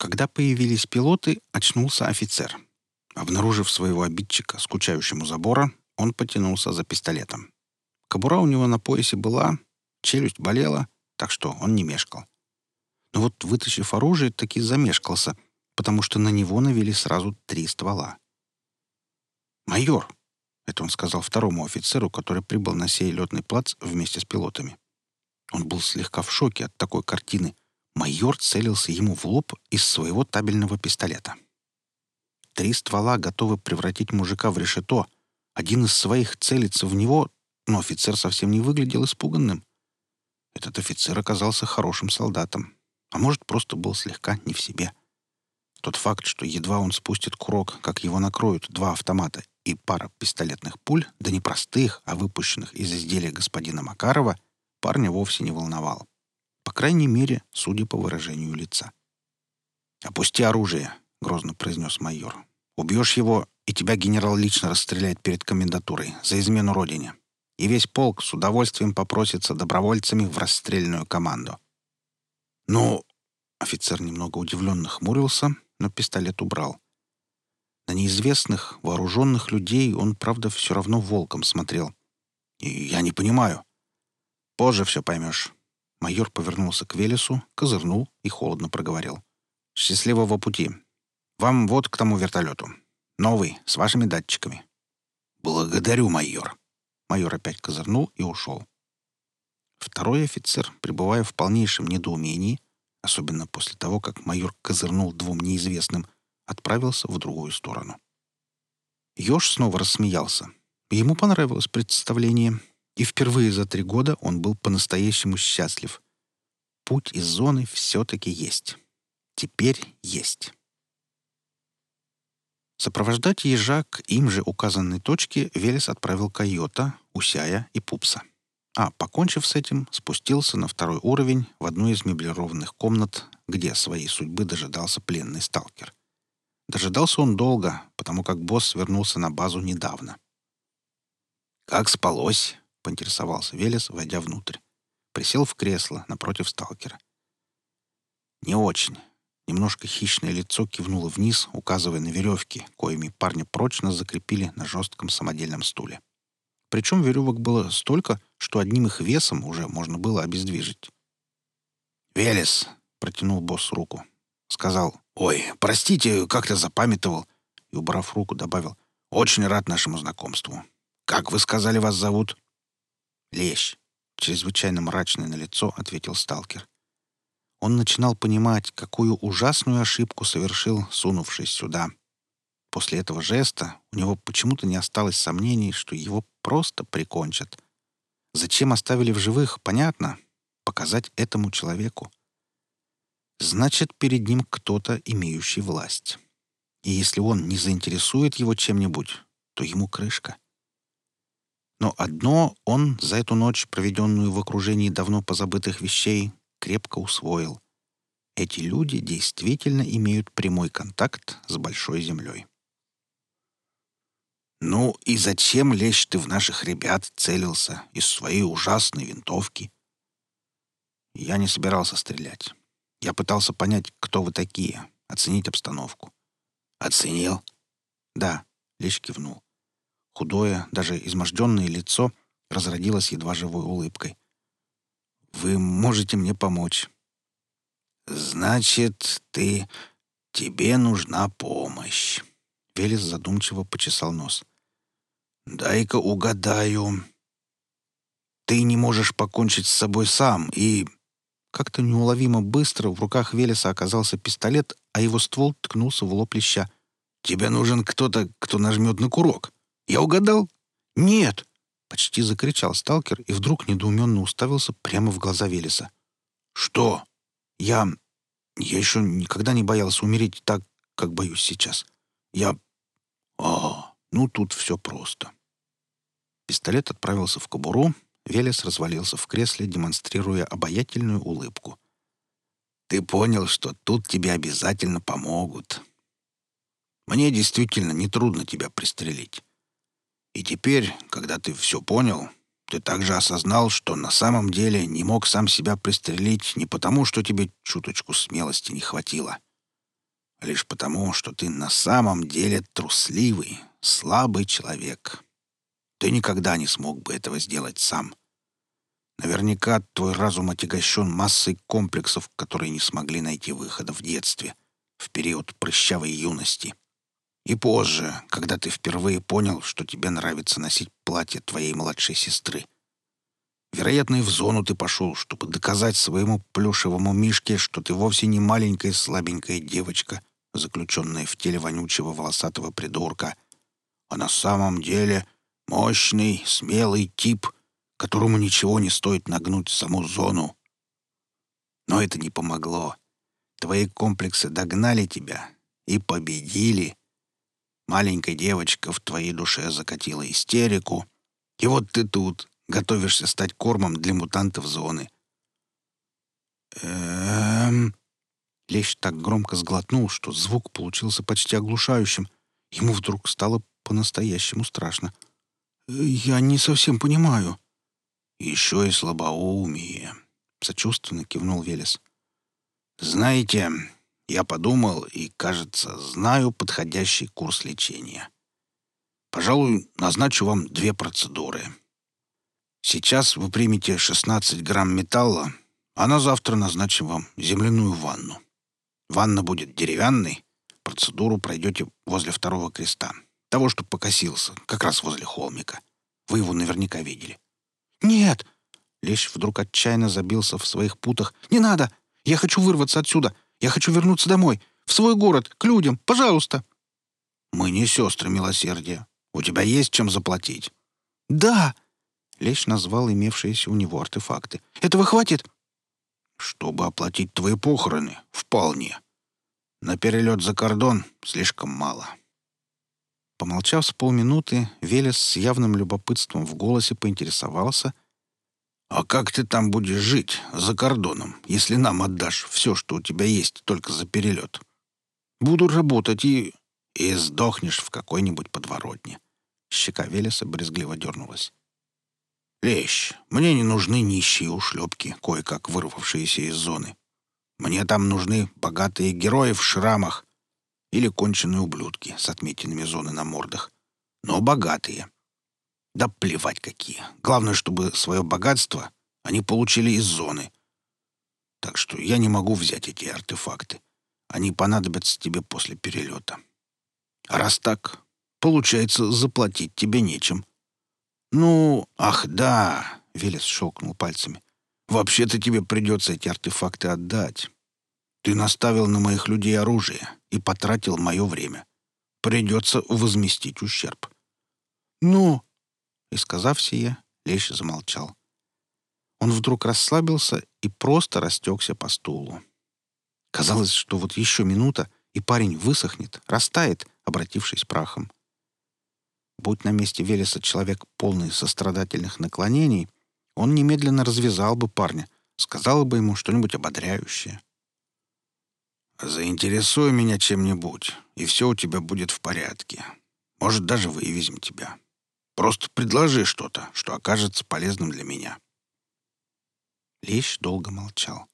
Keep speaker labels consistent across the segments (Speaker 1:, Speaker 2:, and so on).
Speaker 1: Когда появились пилоты, очнулся офицер. Обнаружив своего обидчика, скучающему забора, он потянулся за пистолетом. Кобура у него на поясе была, челюсть болела, так что он не мешкал. Но вот, вытащив оружие, таки замешкался, потому что на него навели сразу три ствола. «Майор!» — это он сказал второму офицеру, который прибыл на сей летный плац вместе с пилотами. Он был слегка в шоке от такой картины. Майор целился ему в лоб из своего табельного пистолета. Три ствола готовы превратить мужика в решето. Один из своих целится в него, но офицер совсем не выглядел испуганным. Этот офицер оказался хорошим солдатом, а может, просто был слегка не в себе. Тот факт, что едва он спустит курок, как его накроют два автомата и пара пистолетных пуль, да не простых, а выпущенных из изделия господина Макарова, парня вовсе не волновал. По крайней мере, судя по выражению лица. «Опусти оружие», — грозно произнес майор. «Убьешь его, и тебя генерал лично расстреляет перед комендатурой за измену родине. И весь полк с удовольствием попросится добровольцами в расстрельную команду». «Ну...» — офицер немного удивленно хмурился, но пистолет убрал. На неизвестных, вооруженных людей он, правда, все равно волком смотрел. И я не понимаю. Позже все поймешь. Майор повернулся к Велесу, козырнул и холодно проговорил. «Счастливого пути. Вам вот к тому вертолету. Новый, с вашими датчиками». «Благодарю, майор». Майор опять козырнул и ушел. Второй офицер, пребывая в полнейшем недоумении, особенно после того, как майор козырнул двум неизвестным, отправился в другую сторону. Ёж снова рассмеялся. Ему понравилось представление, и впервые за три года он был по-настоящему счастлив. Путь из зоны все-таки есть. Теперь есть. Сопровождать ежа к им же указанной точке Велес отправил койота, усяя и пупса. А, покончив с этим, спустился на второй уровень в одну из меблированных комнат, где своей судьбы дожидался пленный сталкер. Дожидался он долго, потому как босс вернулся на базу недавно. «Как спалось?» — поинтересовался Велес, войдя внутрь. Присел в кресло напротив сталкера. «Не очень. Немножко хищное лицо кивнуло вниз, указывая на веревки, коими парня прочно закрепили на жестком самодельном стуле. Причем веревок было столько, что одним их весом уже можно было обездвижить. «Велес!» — протянул босс руку. Сказал «Ой, простите, как-то запамятовал». И, убрав руку, добавил «Очень рад нашему знакомству. Как вы сказали, вас зовут?» «Лещ», — чрезвычайно мрачное на лицо ответил сталкер он начинал понимать, какую ужасную ошибку совершил, сунувшись сюда. После этого жеста у него почему-то не осталось сомнений, что его просто прикончат. Зачем оставили в живых, понятно. Показать этому человеку. Значит, перед ним кто-то, имеющий власть. И если он не заинтересует его чем-нибудь, то ему крышка. Но одно он за эту ночь, проведенную в окружении давно позабытых вещей, крепко усвоил. Эти люди действительно имеют прямой контакт с Большой Землей. «Ну и зачем лезь ты в наших ребят целился из своей ужасной винтовки?» Я не собирался стрелять. Я пытался понять, кто вы такие, оценить обстановку. «Оценил?» «Да», — Лещ кивнул. Худое, даже изможденное лицо разродилось едва живой улыбкой. Вы можете мне помочь». «Значит, ты... тебе нужна помощь». Велес задумчиво почесал нос. «Дай-ка угадаю. Ты не можешь покончить с собой сам, и...» Как-то неуловимо быстро в руках Велеса оказался пистолет, а его ствол ткнулся в лоб леща. «Тебе нужен кто-то, кто нажмет на курок. Я угадал?» «Нет!» Почти закричал сталкер и вдруг недоуменно уставился прямо в глаза Велеса. «Что? Я... Я еще никогда не боялся умереть так, как боюсь сейчас. Я... А, ну тут все просто». Пистолет отправился в кобуру, Велес развалился в кресле, демонстрируя обаятельную улыбку. «Ты понял, что тут тебе обязательно помогут. Мне действительно нетрудно тебя пристрелить. И теперь, когда ты все понял, ты также осознал, что на самом деле не мог сам себя пристрелить не потому, что тебе чуточку смелости не хватило, лишь потому, что ты на самом деле трусливый, слабый человек. Ты никогда не смог бы этого сделать сам. Наверняка твой разум отягощен массой комплексов, которые не смогли найти выхода в детстве, в период прыщавой юности. И позже, когда ты впервые понял, что тебе нравится носить платье твоей младшей сестры. Вероятно, и в зону ты пошел, чтобы доказать своему плюшевому мишке, что ты вовсе не маленькая слабенькая девочка, заключенная в теле вонючего волосатого придурка, а на самом деле мощный, смелый тип — которому ничего не стоит нагнуть саму зону. Но это не помогло. Твои комплексы догнали тебя и победили. Маленькая девочка в твоей душе закатила истерику, и вот ты тут готовишься стать кормом для мутантов зоны. Эм... Лещ так громко сглотнул, что звук получился почти оглушающим. Ему вдруг стало по-настоящему страшно. «Я не совсем понимаю», еще и слабоумие», — сочувственно кивнул Велес. «Знаете, я подумал и, кажется, знаю подходящий курс лечения. Пожалуй, назначу вам две процедуры. Сейчас вы примете 16 грамм металла, а на завтра назначим вам земляную ванну. Ванна будет деревянной, процедуру пройдете возле второго креста, того, что покосился, как раз возле холмика. Вы его наверняка видели. «Нет!» Лещ вдруг отчаянно забился в своих путах. «Не надо! Я хочу вырваться отсюда! Я хочу вернуться домой! В свой город! К людям! Пожалуйста!» «Мы не сестры милосердия. У тебя есть чем заплатить?» «Да!» Лещ назвал имевшиеся у него артефакты. «Этого хватит?» «Чтобы оплатить твои похороны, вполне. На перелет за кордон слишком мало». Помолчав с полминуты, Велес с явным любопытством в голосе поинтересовался, «А как ты там будешь жить, за кордоном, если нам отдашь все, что у тебя есть, только за перелет? Буду работать и... и сдохнешь в какой-нибудь подворотне». Щека Велеса брезгливо дернулась. «Лещ, мне не нужны нищие ушлепки, кое-как вырвавшиеся из зоны. Мне там нужны богатые герои в шрамах, или конченые ублюдки с отметинами зоны на мордах. Но богатые. Да плевать какие. Главное, чтобы свое богатство они получили из зоны. Так что я не могу взять эти артефакты. Они понадобятся тебе после перелета. А раз так, получается, заплатить тебе нечем. Ну, ах да, Велес щелкнул пальцами. Вообще-то тебе придется эти артефакты отдать. Ты наставил на моих людей оружие и потратил мое время. Придется возместить ущерб. «Ну?» И, сказав сие, Лещ замолчал. Он вдруг расслабился и просто растекся по стулу. Казалось, что вот еще минута, и парень высохнет, растает, обратившись прахом. Будь на месте Велеса человек полный сострадательных наклонений, он немедленно развязал бы парня, сказал бы ему что-нибудь ободряющее. Заинтересуй меня чем-нибудь, и все у тебя будет в порядке. Может, даже вывезем тебя. Просто предложи что-то, что окажется полезным для меня». Лещ долго молчал.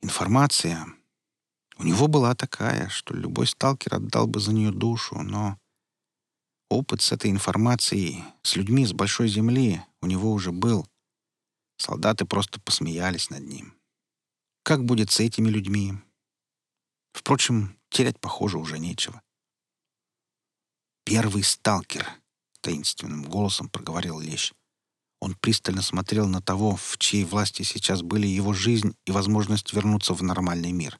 Speaker 1: Информация у него была такая, что любой сталкер отдал бы за нее душу, но опыт с этой информацией, с людьми с большой земли у него уже был. Солдаты просто посмеялись над ним. Как будет с этими людьми? Впрочем, терять, похоже, уже нечего. «Первый сталкер», — таинственным голосом проговорил Лещ. Он пристально смотрел на того, в чьей власти сейчас были его жизнь и возможность вернуться в нормальный мир.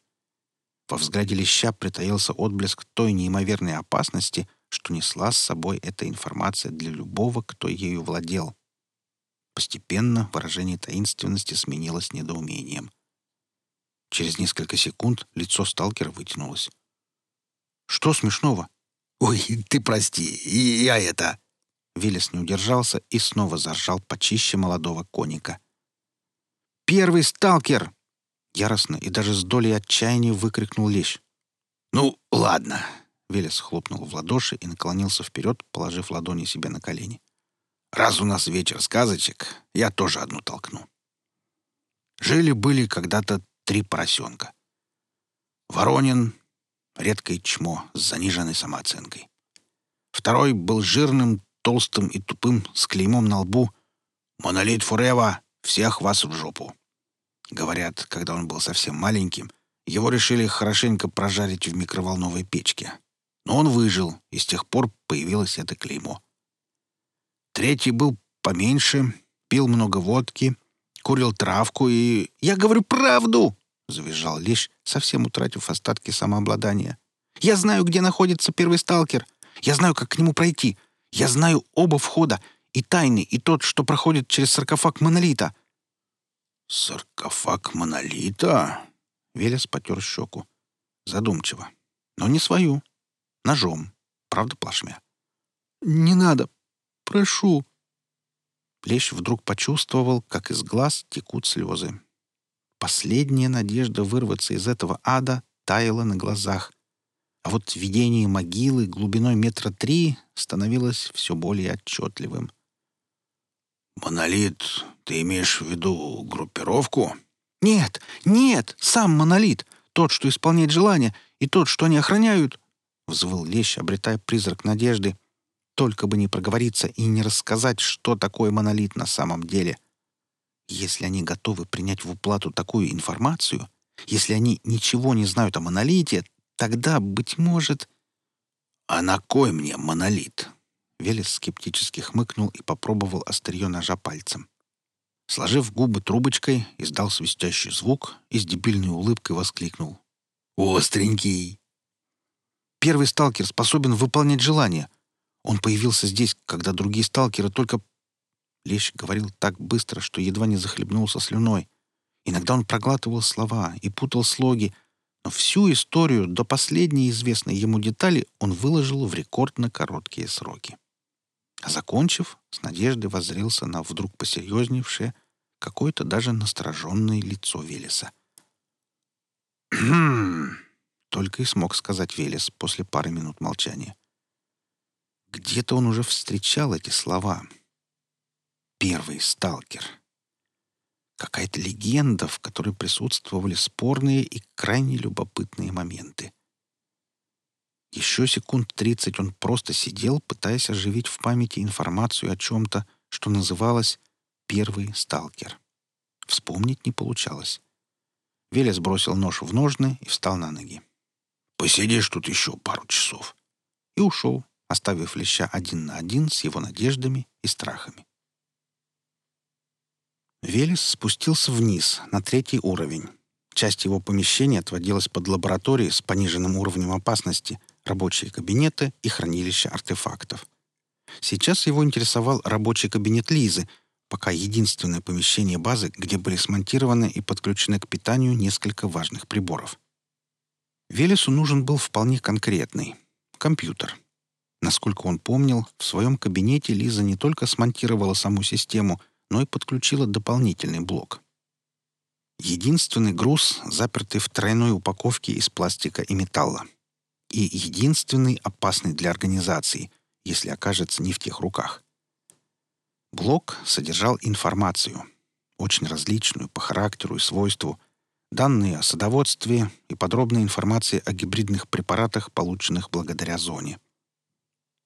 Speaker 1: Во взгляде Леща притаился отблеск той неимоверной опасности, что несла с собой эта информация для любого, кто ею владел. Постепенно выражение таинственности сменилось недоумением. Через несколько секунд лицо сталкера вытянулось. «Что смешного?» «Ой, ты прости, я это...» Виллис не удержался и снова заржал почище молодого коника. «Первый сталкер!» Яростно и даже с долей отчаяния выкрикнул Лещ. «Ну, ладно!» Велес хлопнул в ладоши и наклонился вперед, положив ладони себе на колени. «Раз у нас вечер сказочек, я тоже одну толкну. Жили-были когда-то три поросенка. Воронин, редкое чмо с заниженной самооценкой. Второй был жирным, толстым и тупым, с клеймом на лбу «Монолит Фурева! Всех вас в жопу!» Говорят, когда он был совсем маленьким, его решили хорошенько прожарить в микроволновой печке. Но он выжил, и с тех пор появилось это клеймо. Третий был поменьше, пил много водки, курил травку и... «Я говорю правду!» — завизжал Лещ, совсем утратив остатки самообладания. «Я знаю, где находится первый сталкер. Я знаю, как к нему пройти. Я знаю оба входа, и тайный, и тот, что проходит через саркофаг монолита». «Саркофаг монолита?» Велес потер щеку. Задумчиво. Но не свою. Ножом. Правда, плашмя. «Не надо. Прошу». Лещ вдруг почувствовал, как из глаз текут слезы. Последняя надежда вырваться из этого ада таяла на глазах. А вот видение могилы глубиной метра три становилось все более отчетливым. «Монолит, ты имеешь в виду группировку?» «Нет, нет, сам монолит, тот, что исполняет желания, и тот, что они охраняют!» — взвыл Лещ, обретая призрак надежды. Только бы не проговориться и не рассказать, что такое монолит на самом деле. Если они готовы принять в уплату такую информацию, если они ничего не знают о монолите, тогда, быть может... «А на кой мне монолит?» Велес скептически хмыкнул и попробовал острие ножа пальцем. Сложив губы трубочкой, издал свистящий звук и с дебильной улыбкой воскликнул. «Остренький!» Первый сталкер способен выполнять желания. Он появился здесь, когда другие сталкеры только... Лещ говорил так быстро, что едва не захлебнулся слюной. Иногда он проглатывал слова и путал слоги, всю историю до последней известной ему детали он выложил в рекордно короткие сроки. А закончив, с надеждой воззрился на вдруг посерьезневшее, какое-то даже настороженное лицо Велеса. «Хм!» — только и смог сказать Велес после пары минут молчания. Где-то он уже встречал эти слова. «Первый сталкер». Какая-то легенда, в которой присутствовали спорные и крайне любопытные моменты. Еще секунд тридцать он просто сидел, пытаясь оживить в памяти информацию о чем-то, что называлось «Первый сталкер». Вспомнить не получалось. Веля сбросил нож в ножны и встал на ноги. «Посидишь тут еще пару часов». И ушел, оставив Леща один на один с его надеждами и страхами. Велес спустился вниз, на третий уровень. Часть его помещения отводилась под лаборатории с пониженным уровнем опасности — рабочие кабинеты и хранилище артефактов. Сейчас его интересовал рабочий кабинет Лизы, пока единственное помещение базы, где были смонтированы и подключены к питанию несколько важных приборов. Велесу нужен был вполне конкретный — компьютер. Насколько он помнил, в своем кабинете Лиза не только смонтировала саму систему, но и подключила дополнительный блок. Единственный груз, запертый в тройной упаковке из пластика и металла — и единственный опасный для организации, если окажется не в тех руках. Блок содержал информацию, очень различную по характеру и свойству, данные о садоводстве и подробная информация о гибридных препаратах, полученных благодаря зоне.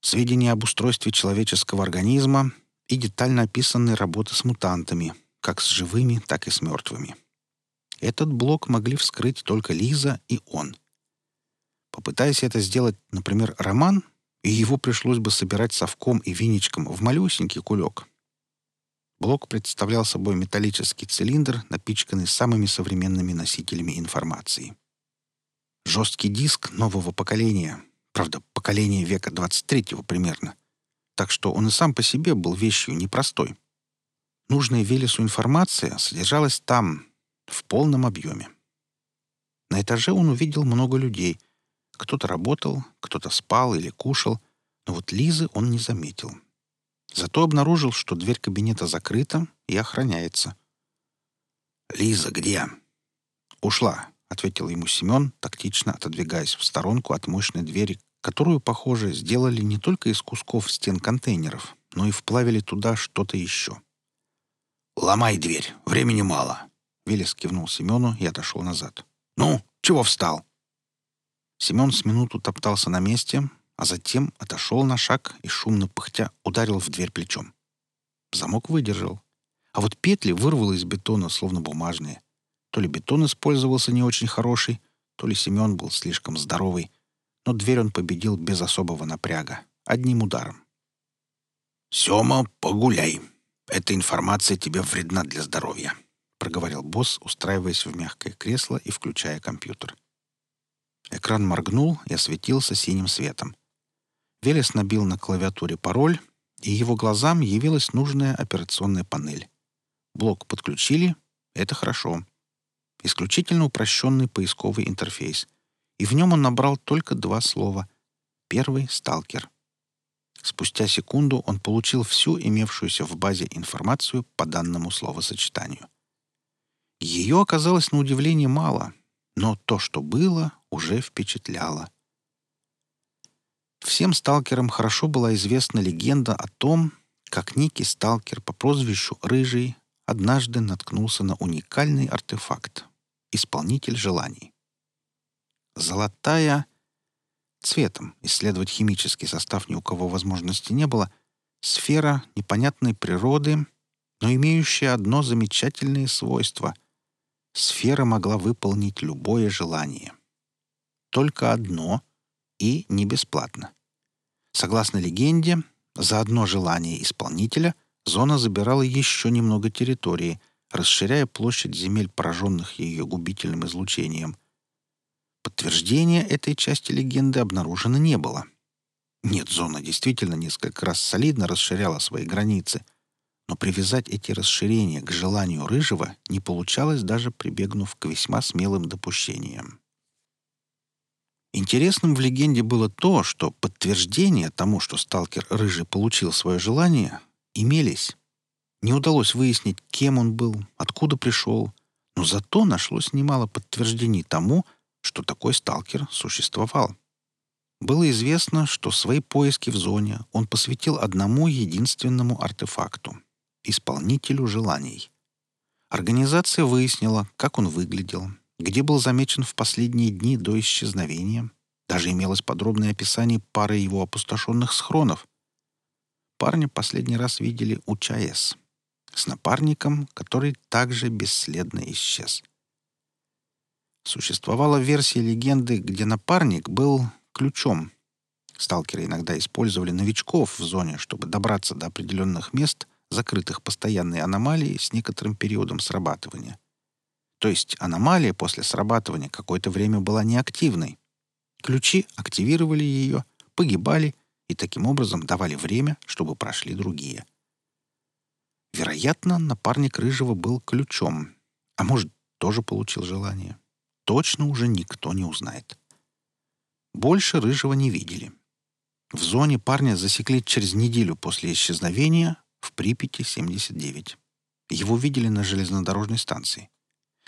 Speaker 1: Сведения об устройстве человеческого организма и детально описанные работы с мутантами, как с живыми, так и с мертвыми. Этот блок могли вскрыть только Лиза и он. Попытаясь это сделать, например, Роман, и его пришлось бы собирать совком и виничком в малюсенький кулек. Блок представлял собой металлический цилиндр, напичканный самыми современными носителями информации. Жесткий диск нового поколения, правда, поколения века 23-го примерно, так что он и сам по себе был вещью непростой. Нужная Велесу информация содержалась там, в полном объеме. На этаже он увидел много людей — кто-то работал, кто-то спал или кушал, но вот Лизы он не заметил. Зато обнаружил, что дверь кабинета закрыта и охраняется. «Лиза где?» «Ушла», — ответил ему Семен, тактично отодвигаясь в сторонку от мощной двери, которую, похоже, сделали не только из кусков стен контейнеров, но и вплавили туда что-то еще. «Ломай дверь, времени мало», — Велес кивнул Семену и отошел назад. «Ну, чего встал?» Семен с минуту топтался на месте, а затем отошел на шаг и, шумно пыхтя, ударил в дверь плечом. Замок выдержал. А вот петли вырвало из бетона, словно бумажные. То ли бетон использовался не очень хороший, то ли Семен был слишком здоровый, но дверь он победил без особого напряга, одним ударом. «Сема, погуляй. Эта информация тебе вредна для здоровья», — проговорил босс, устраиваясь в мягкое кресло и включая компьютер. Экран моргнул и осветился синим светом. Велес набил на клавиатуре пароль, и его глазам явилась нужная операционная панель. Блок подключили — это хорошо. Исключительно упрощенный поисковый интерфейс. И в нем он набрал только два слова. Первый — «сталкер». Спустя секунду он получил всю имевшуюся в базе информацию по данному словосочетанию. Ее оказалось на удивление мало, но то, что было, уже впечатляло. Всем сталкерам хорошо была известна легенда о том, как некий сталкер по прозвищу Рыжий однажды наткнулся на уникальный артефакт — исполнитель желаний. Золотая цветом, исследовать химический состав ни у кого возможности не было, сфера непонятной природы, но имеющая одно замечательное свойство — сфера могла выполнить любое желание. Только одно и не бесплатно. Согласно легенде, за одно желание исполнителя зона забирала еще немного территории, расширяя площадь земель, пораженных ее губительным излучением. Подтверждения этой части легенды обнаружено не было. Нет, зона действительно несколько раз солидно расширяла свои границы, но привязать эти расширения к желанию Рыжего не получалось даже прибегнув к весьма смелым допущениям. Интересным в легенде было то, что подтверждения тому, что сталкер Рыжий получил свое желание, имелись. Не удалось выяснить, кем он был, откуда пришел, но зато нашлось немало подтверждений тому, что такой сталкер существовал. Было известно, что свои поиски в зоне он посвятил одному единственному артефакту — исполнителю желаний. Организация выяснила, как он выглядел, где был замечен в последние дни до исчезновения. Даже имелось подробное описание пары его опустошенных схронов. Парня последний раз видели у ЧАЭС с напарником, который также бесследно исчез. Существовала версия легенды, где напарник был ключом. Сталкеры иногда использовали новичков в зоне, чтобы добраться до определенных мест, закрытых постоянной аномалией с некоторым периодом срабатывания — то есть аномалия после срабатывания какое-то время была неактивной. Ключи активировали ее, погибали и таким образом давали время, чтобы прошли другие. Вероятно, напарник Рыжего был ключом, а может, тоже получил желание. Точно уже никто не узнает. Больше Рыжего не видели. В зоне парня засекли через неделю после исчезновения в Припяти 79. Его видели на железнодорожной станции.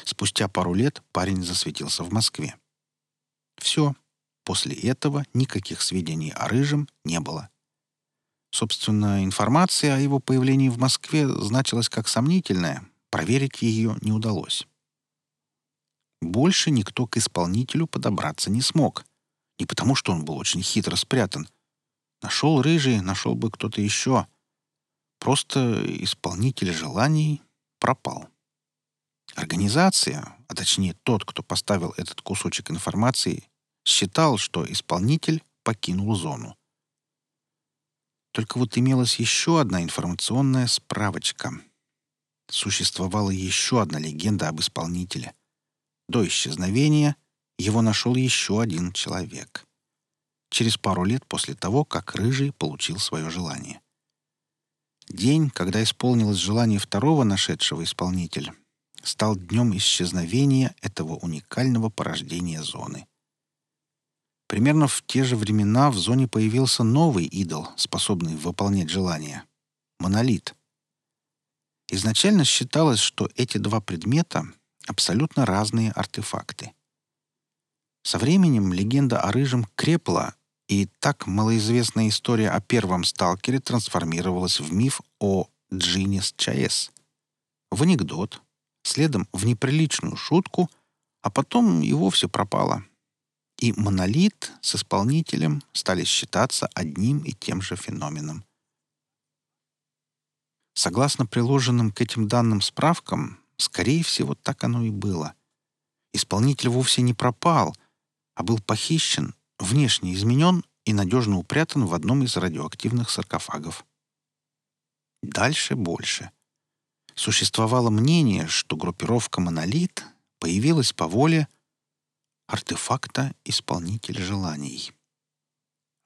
Speaker 1: Спустя пару лет парень засветился в Москве. Все. После этого никаких сведений о Рыжем не было. Собственно, информация о его появлении в Москве значилась как сомнительная. Проверить ее не удалось. Больше никто к исполнителю подобраться не смог. Не потому, что он был очень хитро спрятан. Нашел рыжий, нашел бы кто-то еще. Просто исполнитель желаний пропал. Организация, а точнее тот, кто поставил этот кусочек информации, считал, что исполнитель покинул зону. Только вот имелась еще одна информационная справочка. Существовала еще одна легенда об исполнителе. До исчезновения его нашел еще один человек. Через пару лет после того, как Рыжий получил свое желание. День, когда исполнилось желание второго нашедшего исполнителя, стал днем исчезновения этого уникального порождения зоны. Примерно в те же времена в зоне появился новый идол, способный выполнять желания — монолит. Изначально считалось, что эти два предмета — абсолютно разные артефакты. Со временем легенда о Рыжем крепла, и так малоизвестная история о первом сталкере трансформировалась в миф о Джине с ЧАЭС, в анекдот, следом в неприличную шутку, а потом и вовсе пропала. и монолит с исполнителем стали считаться одним и тем же феноменом. Согласно приложенным к этим данным справкам, скорее всего, так оно и было. Исполнитель вовсе не пропал, а был похищен, внешне изменен и надежно упрятан в одном из радиоактивных саркофагов. Дальше больше. Существовало мнение, что группировка «Монолит» появилась по воле артефакта «Исполнитель желаний».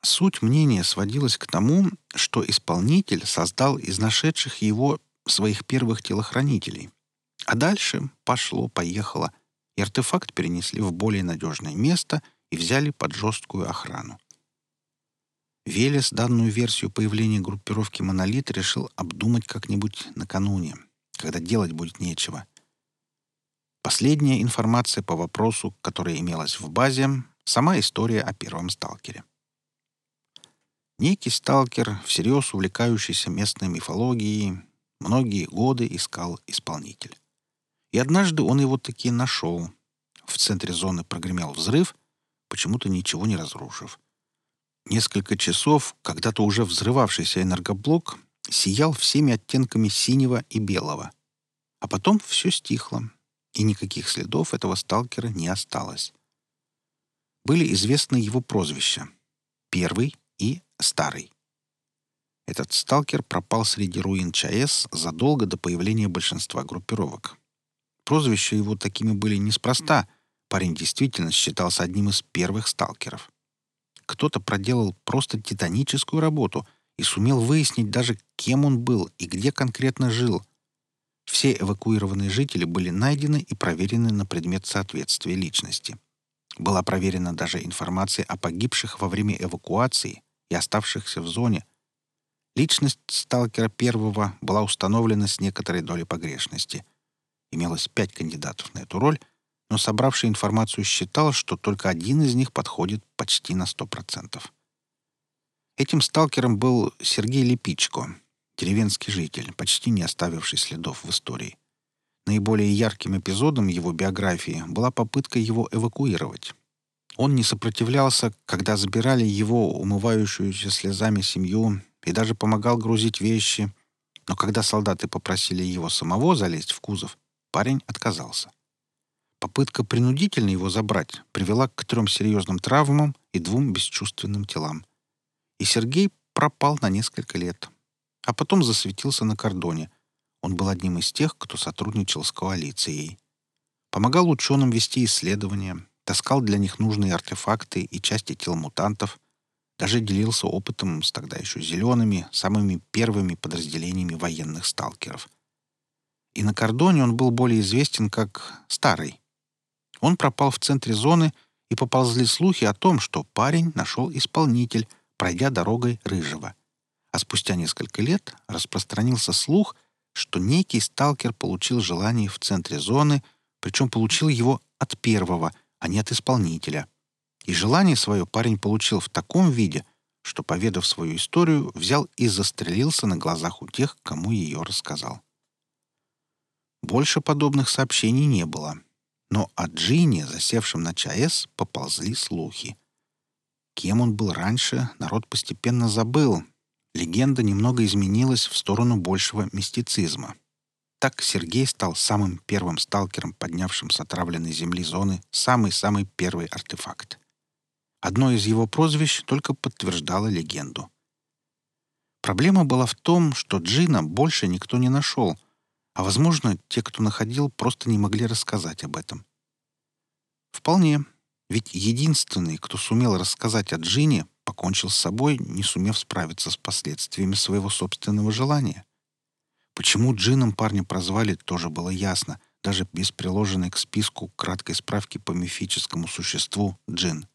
Speaker 1: Суть мнения сводилась к тому, что исполнитель создал из нашедших его своих первых телохранителей. А дальше пошло-поехало, и артефакт перенесли в более надежное место и взяли под жесткую охрану. Велес данную версию появления группировки «Монолит» решил обдумать как-нибудь накануне, когда делать будет нечего. Последняя информация по вопросу, которая имелась в базе, сама история о первом сталкере. Некий сталкер, всерьез увлекающийся местной мифологией, многие годы искал исполнитель. И однажды он его таки нашел. В центре зоны прогремел взрыв, почему-то ничего не разрушив. Несколько часов когда-то уже взрывавшийся энергоблок сиял всеми оттенками синего и белого. А потом все стихло, и никаких следов этого сталкера не осталось. Были известны его прозвища — Первый и Старый. Этот сталкер пропал среди руин ЧАЭС задолго до появления большинства группировок. Прозвища его такими были неспроста. Парень действительно считался одним из первых сталкеров кто-то проделал просто титаническую работу и сумел выяснить даже, кем он был и где конкретно жил. Все эвакуированные жители были найдены и проверены на предмет соответствия личности. Была проверена даже информация о погибших во время эвакуации и оставшихся в зоне. Личность сталкера первого была установлена с некоторой долей погрешности. Имелось пять кандидатов на эту роль — но собравший информацию считал, что только один из них подходит почти на сто процентов. Этим сталкером был Сергей Лепичко, деревенский житель, почти не оставивший следов в истории. Наиболее ярким эпизодом его биографии была попытка его эвакуировать. Он не сопротивлялся, когда забирали его умывающуюся слезами семью и даже помогал грузить вещи, но когда солдаты попросили его самого залезть в кузов, парень отказался. Попытка принудительно его забрать привела к трем серьезным травмам и двум бесчувственным телам. И Сергей пропал на несколько лет. А потом засветился на кордоне. Он был одним из тех, кто сотрудничал с коалицией. Помогал ученым вести исследования, таскал для них нужные артефакты и части тел мутантов, даже делился опытом с тогда еще зелеными, самыми первыми подразделениями военных сталкеров. И на кордоне он был более известен как «Старый», он пропал в центре зоны, и поползли слухи о том, что парень нашел исполнитель, пройдя дорогой Рыжего. А спустя несколько лет распространился слух, что некий сталкер получил желание в центре зоны, причем получил его от первого, а не от исполнителя. И желание свое парень получил в таком виде, что, поведав свою историю, взял и застрелился на глазах у тех, кому ее рассказал. Больше подобных сообщений не было — но о Джине, засевшем на ЧАЭС, поползли слухи. Кем он был раньше, народ постепенно забыл. Легенда немного изменилась в сторону большего мистицизма. Так Сергей стал самым первым сталкером, поднявшим с отравленной земли зоны самый-самый первый артефакт. Одно из его прозвищ только подтверждало легенду. Проблема была в том, что Джина больше никто не нашел — а, возможно, те, кто находил, просто не могли рассказать об этом. Вполне. Ведь единственный, кто сумел рассказать о Джине, покончил с собой, не сумев справиться с последствиями своего собственного желания. Почему Джином парня прозвали, тоже было ясно, даже без приложенной к списку краткой справки по мифическому существу Джин.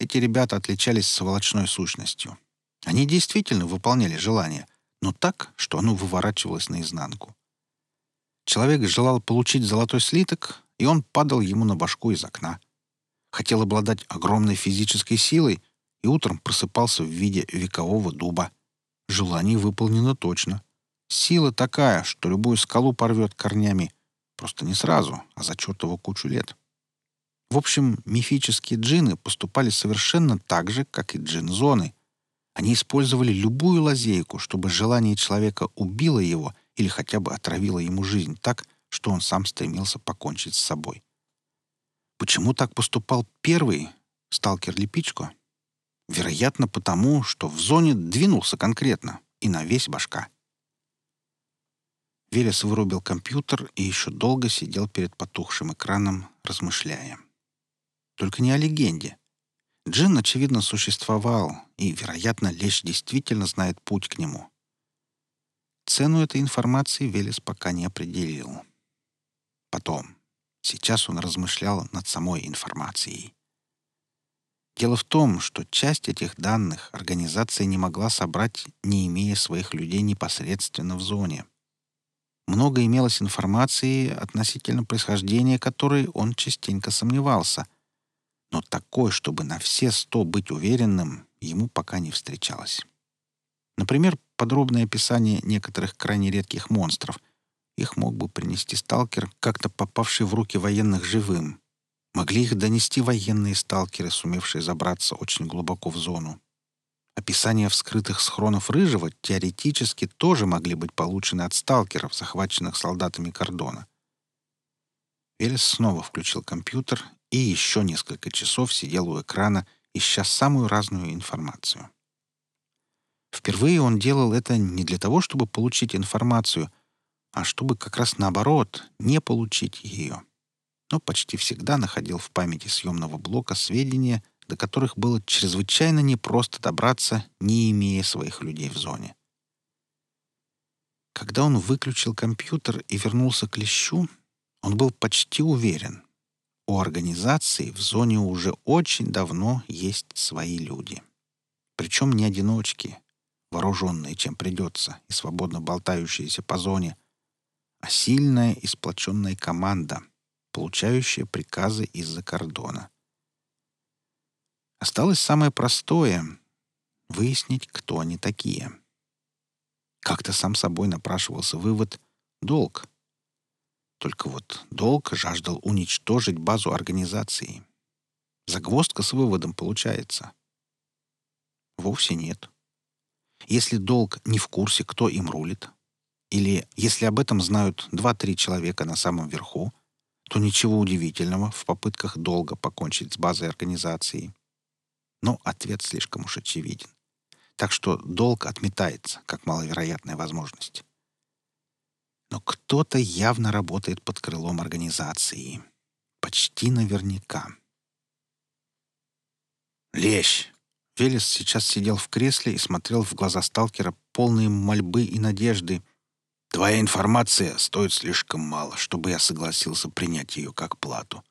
Speaker 1: Эти ребята отличались сволочной сущностью. Они действительно выполняли желание, но так, что оно выворачивалось наизнанку. Человек желал получить золотой слиток, и он падал ему на башку из окна. Хотел обладать огромной физической силой и утром просыпался в виде векового дуба. Желание выполнено точно. Сила такая, что любую скалу порвет корнями. Просто не сразу, а за чертову кучу лет. В общем, мифические джинны поступали совершенно так же, как и джин-зоны. Они использовали любую лазейку, чтобы желание человека убило его или хотя бы отравило ему жизнь так, что он сам стремился покончить с собой. Почему так поступал первый, сталкер Липичко? Вероятно, потому, что в зоне двинулся конкретно и на весь башка. Велес вырубил компьютер и еще долго сидел перед потухшим экраном, размышляя. Только не о легенде. Джин, очевидно, существовал, и, вероятно, Лещ действительно знает путь к нему. Цену этой информации Велес пока не определил. Потом. Сейчас он размышлял над самой информацией. Дело в том, что часть этих данных организация не могла собрать, не имея своих людей непосредственно в зоне. Много имелось информации относительно происхождения которой он частенько сомневался. Но такой, чтобы на все сто быть уверенным, ему пока не встречалось. Например, подробное описание некоторых крайне редких монстров, их мог бы принести сталкер, как-то попавший в руки военных живым. Могли их донести военные сталкеры, сумевшие забраться очень глубоко в зону. Описания вскрытых схронов Рыжего теоретически тоже могли быть получены от сталкеров, захваченных солдатами кордона. Велес снова включил компьютер и еще несколько часов сидел у экрана, ища самую разную информацию. Впервые он делал это не для того, чтобы получить информацию, а чтобы как раз наоборот, не получить ее. Но почти всегда находил в памяти съемного блока сведения, до которых было чрезвычайно непросто добраться, не имея своих людей в зоне. Когда он выключил компьютер и вернулся к Лещу, он был почти уверен. У организации в зоне уже очень давно есть свои люди. Причем не одиночки, вооруженные чем придется и свободно болтающиеся по зоне, а сильная и сплоченная команда, получающая приказы из-за кордона. Осталось самое простое — выяснить, кто они такие. Как-то сам собой напрашивался вывод «долг». Только вот долг жаждал уничтожить базу организации. Загвоздка с выводом получается. Вовсе нет. Если долг не в курсе, кто им рулит, или если об этом знают два-три человека на самом верху, то ничего удивительного в попытках долго покончить с базой организации. Но ответ слишком уж очевиден. Так что долг отметается, как маловероятная возможность. Но кто-то явно работает под крылом организации. Почти наверняка. «Лещ!» Велес сейчас сидел в кресле и смотрел в глаза сталкера, полные мольбы и надежды — Твоя информация стоит слишком мало, чтобы я согласился принять ее как плату.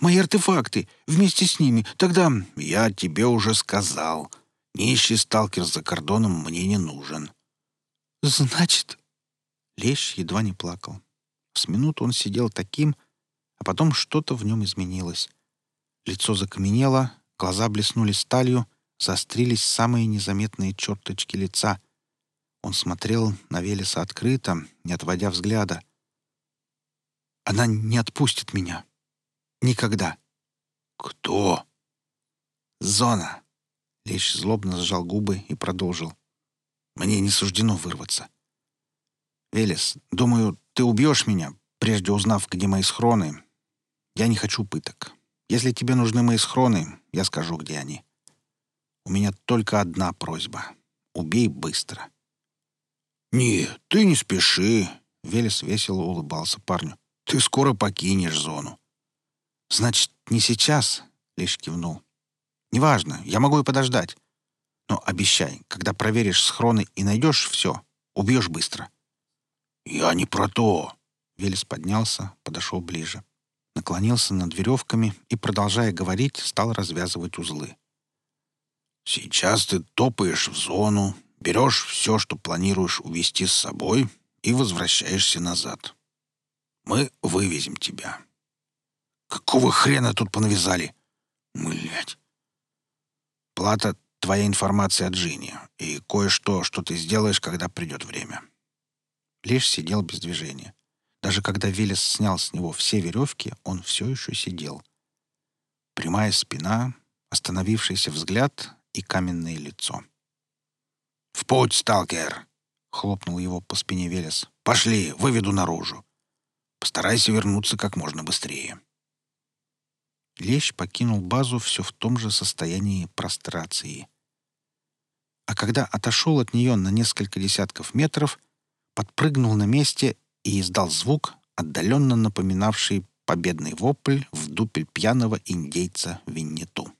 Speaker 1: Мои артефакты вместе с ними. Тогда я тебе уже сказал. Нищий сталкер за кордоном мне не нужен. Значит... Лещ едва не плакал. С минут он сидел таким, а потом что-то в нем изменилось. Лицо закаменело, глаза блеснули сталью, заострились самые незаметные черточки лица — он смотрел на Велеса открыто, не отводя взгляда. «Она не отпустит меня. Никогда». «Кто?» «Зона». Лещ злобно сжал губы и продолжил. «Мне не суждено вырваться. Велес, думаю, ты убьешь меня, прежде узнав, где мои схроны. Я не хочу пыток. Если тебе нужны мои схроны, я скажу, где они. У меня только одна просьба. Убей быстро». «Не, ты не спеши», — Велес весело улыбался парню. «Ты скоро покинешь зону». «Значит, не сейчас?» — лишь кивнул. «Неважно, я могу и подождать. Но обещай, когда проверишь схроны и найдешь все, убьешь быстро». «Я не про то». Велес поднялся, подошел ближе. Наклонился над веревками и, продолжая говорить, стал развязывать узлы. «Сейчас ты топаешь в зону, Берешь все, что планируешь увезти с собой, и возвращаешься назад. Мы вывезем тебя. Какого хрена тут понавязали? Млять. Плата — твоя информация от Джинни и кое-что, что ты сделаешь, когда придет время. Лишь сидел без движения. Даже когда Виллис снял с него все веревки, он все еще сидел. прямая спина, остановившийся взгляд и каменное лицо. «В путь, сталкер!» — хлопнул его по спине Велес. «Пошли, выведу наружу. Постарайся вернуться как можно быстрее». Лещ покинул базу все в том же состоянии прострации. А когда отошел от нее на несколько десятков метров, подпрыгнул на месте и издал звук, отдаленно напоминавший победный вопль в дупель пьяного индейца Виннету.